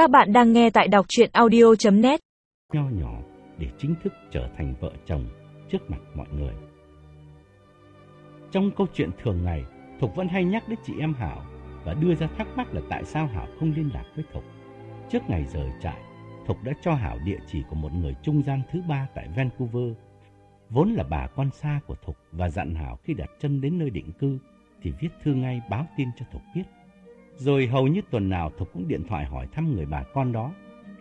Các bạn đang nghe tại đọc chuyện audio.net Nho nhỏ để chính thức trở thành vợ chồng trước mặt mọi người. Trong câu chuyện thường ngày, Thục vẫn hay nhắc đến chị em Hảo và đưa ra thắc mắc là tại sao Hảo không liên lạc với Thục. Trước ngày rời trại, Thục đã cho Hảo địa chỉ của một người trung gian thứ ba tại Vancouver, vốn là bà con xa của Thục và dặn Hảo khi đặt chân đến nơi định cư thì viết thư ngay báo tin cho Thục biết. Rồi hầu như tuần nào Thục cũng điện thoại hỏi thăm người bà con đó,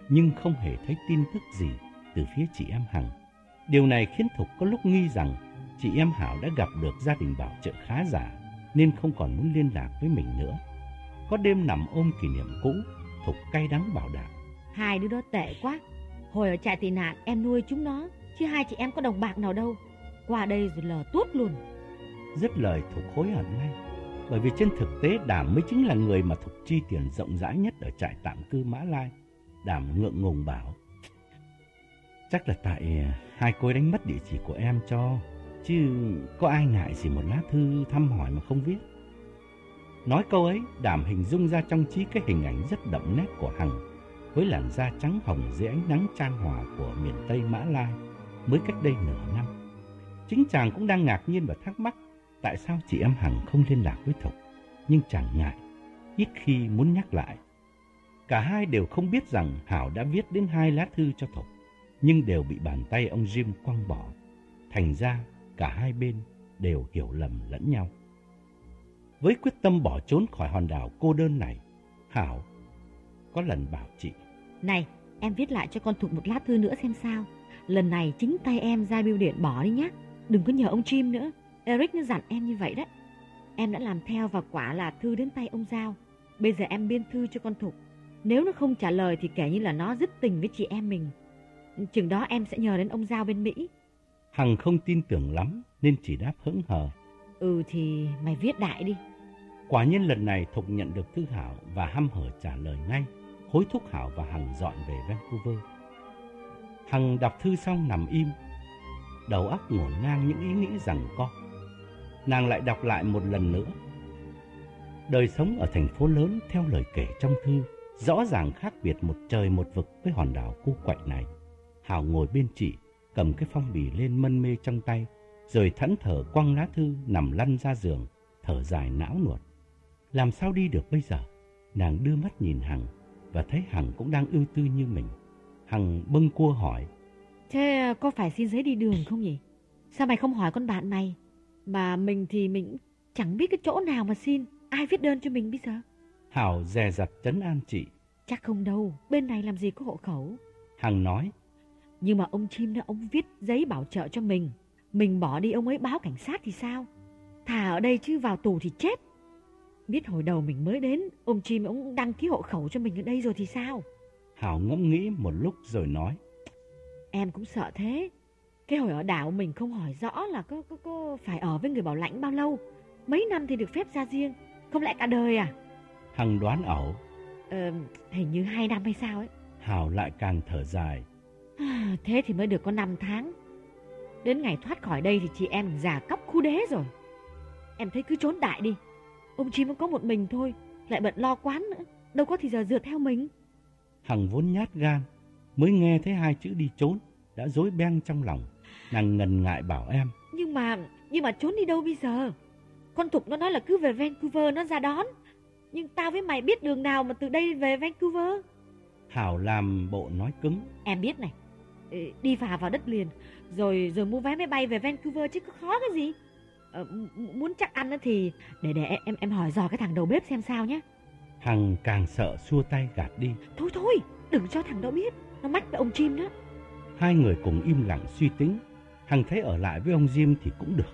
nhưng không hề thấy tin tức gì từ phía chị em Hằng. Điều này khiến Thục có lúc nghi rằng chị em Hảo đã gặp được gia đình bảo trợ khá giả nên không còn muốn liên lạc với mình nữa. Có đêm nằm ôm kỷ niệm cũ, Thục cay đắng bảo đảm. Hai đứa đó tệ quá. Hồi ở trại tị nạn em nuôi chúng nó, chứ hai chị em có đồng bạc nào đâu. Qua đây rồi lờ tuốt luôn. Dứt lời Thục hối hận ngay, bởi vì trên thực tế Đảm mới chính là người mà Thục chi tiền rộng rãi nhất ở trại tạm cư Mã Lai. Đảm ngượng ngùng bảo, chắc là tại à, hai cô ấy đánh mất địa chỉ của em cho, chứ có ai ngại gì một lá thư thăm hỏi mà không viết. Nói câu ấy, Đảm hình dung ra trong trí cái hình ảnh rất đậm nét của Hằng, với làn da trắng hồng dưới ánh nắng chan hòa của miền Tây Mã Lai mới cách đây nửa năm. Chính chàng cũng đang ngạc nhiên và thắc mắc tại sao chị em Hằng không liên lạc với Thục, nhưng chẳng ngại, ít khi muốn nhắc lại. Cả hai đều không biết rằng Hảo đã viết đến hai lá thư cho Thục, nhưng đều bị bàn tay ông Jim quăng bỏ. Thành ra, cả hai bên đều hiểu lầm lẫn nhau. Với quyết tâm bỏ trốn khỏi hòn đảo cô đơn này, Hảo có lần bảo chị. Này, em viết lại cho con Thục một lá thư nữa xem sao. Lần này chính tay em ra bưu điện bỏ đi nhé. Đừng có nhờ ông Jim nữa. Eric nó dặn em như vậy đấy. Em đã làm theo và quả là thư đến tay ông Giao. Bây giờ em biên thư cho con Thục. Nếu nó không trả lời thì kể như là nó dứt tình với chị em mình. Chừng đó em sẽ nhờ đến ông Giao bên Mỹ. Hằng không tin tưởng lắm nên chỉ đáp hững hờ. Ừ thì mày viết đại đi. Quả nhiên lần này Thục nhận được thư Hảo và hăm hở trả lời ngay, hối thúc Hảo và Hằng dọn về Vancouver. Hằng đọc thư xong nằm im, đầu óc ngổn ngang những ý nghĩ rằng co. Nàng lại đọc lại một lần nữa. Đời sống ở thành phố lớn theo lời kể trong thư rõ ràng khác biệt một trời một vực với hòn đảo cu quạnh này. Hảo ngồi bên chị, cầm cái phong bì lên mân mê trong tay, rồi thẫn thờ quăng lá thư nằm lăn ra giường, thở dài não nuột. Làm sao đi được bây giờ? Nàng đưa mắt nhìn Hằng và thấy Hằng cũng đang ưu tư như mình. Hằng bâng cua hỏi. Thế có phải xin giấy đi đường không nhỉ? Sao mày không hỏi con bạn mày? Mà mình thì mình chẳng biết cái chỗ nào mà xin. Ai viết đơn cho mình bây giờ? Hảo dè dặt trấn an chị. Chắc không đâu, bên này làm gì có hộ khẩu. Hằng nói. Nhưng mà ông Chim đó ông viết giấy bảo trợ cho mình. Mình bỏ đi ông ấy báo cảnh sát thì sao? Thà ở đây chứ vào tù thì chết. Biết hồi đầu mình mới đến, ông Chim ông đăng ký hộ khẩu cho mình ở đây rồi thì sao? Hảo ngẫm nghĩ một lúc rồi nói. Em cũng sợ thế. Cái hồi ở đảo mình không hỏi rõ là có, có, có phải ở với người bảo lãnh bao lâu. Mấy năm thì được phép ra riêng, không lẽ cả đời à? Hằng đoán ẩu. Ờ, hình như hai năm hay sao ấy. Hảo lại càng thở dài. Thế thì mới được có 5 tháng. Đến ngày thoát khỏi đây thì chị em già cóc khu đế rồi. Em thấy cứ trốn đại đi. Ông Chim có một mình thôi, lại bận lo quán nữa. Đâu có thì giờ dựa theo mình. Hằng vốn nhát gan, mới nghe thấy hai chữ đi trốn, đã dối beng trong lòng. Nàng ngần ngại bảo em. Nhưng mà, nhưng mà trốn đi đâu bây giờ? Con Thục nó nói là cứ về Vancouver nó ra đón. Nhưng tao với mày biết đường nào mà từ đây về Vancouver? Hảo làm bộ nói cứng. Em biết này, đi phà vào đất liền, rồi rồi mua vé máy bay về Vancouver chứ có khó cái gì. Ờ, muốn chắc ăn thì để để em em hỏi dò cái thằng đầu bếp xem sao nhé. Hằng càng sợ xua tay gạt đi. Thôi thôi, đừng cho thằng đó biết, nó mách với ông chim đó. Hai người cùng im lặng suy tính. Hằng thấy ở lại với ông Jim thì cũng được.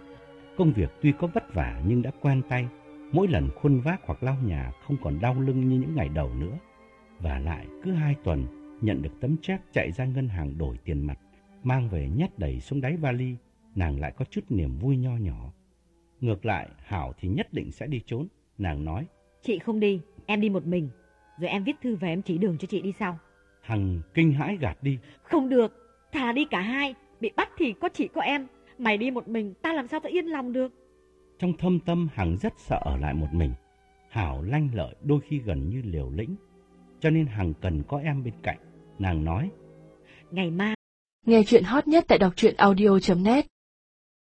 Công việc tuy có vất vả nhưng đã quen tay. Mỗi lần khuân vác hoặc lau nhà không còn đau lưng như những ngày đầu nữa. Và lại cứ hai tuần nhận được tấm check chạy ra ngân hàng đổi tiền mặt, mang về nhét đầy xuống đáy vali, nàng lại có chút niềm vui nho nhỏ. Ngược lại, Hảo thì nhất định sẽ đi trốn. Nàng nói, Chị không đi, em đi một mình. Rồi em viết thư về em chỉ đường cho chị đi sau. Hằng kinh hãi gạt đi. Không được, thà đi cả hai. Bị bắt thì có chị có em. Mày đi một mình, ta làm sao ta yên lòng được. Trong thâm tâm Hằng rất sợ ở lại một mình. Hảo lanh lợi đôi khi gần như liều lĩnh. cho nên Hằng cần có em bên cạnh. Nàng nói, Ngày mai Nghe chuyện hot nhất tại đọc truyện audio.net